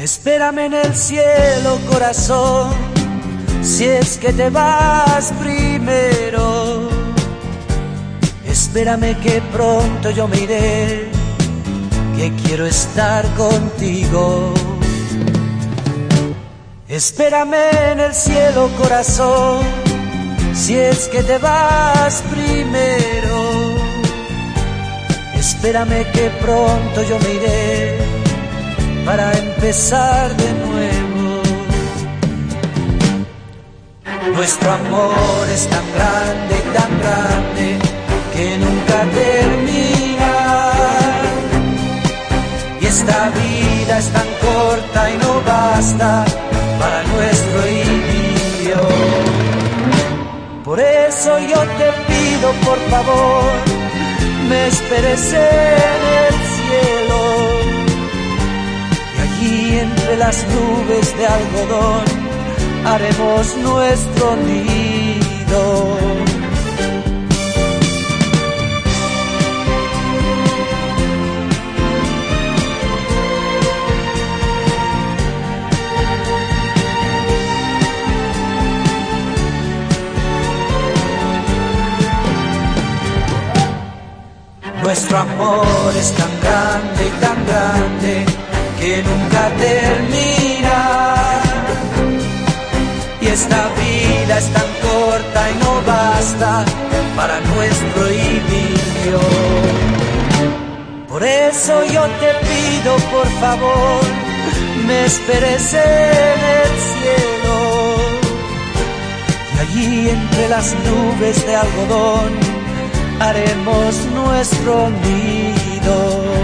Espérame en el cielo, corazón, si es que te vas primero. Espérame que pronto yo me iré, que quiero estar contigo. Espérame en el cielo, corazón, si es que te vas primero. Espérame que pronto yo me iré para empezar de nuevo. Nuestro amor es tan grande y tan grande que nunca termina. Y esta vida es tan corta y no basta para nuestro idilio. Por eso yo te pido, por favor, me esperes en el las nubes de algodón haremos nuestro nido. Nuestro amor es tan grande y tan grande que nunca termina. Y esta vida es tan corta y no basta para nuestro idilio. Por eso yo te pido, por favor, me esperes en el cielo. Y allí entre las nubes de algodón haremos nuestro nido.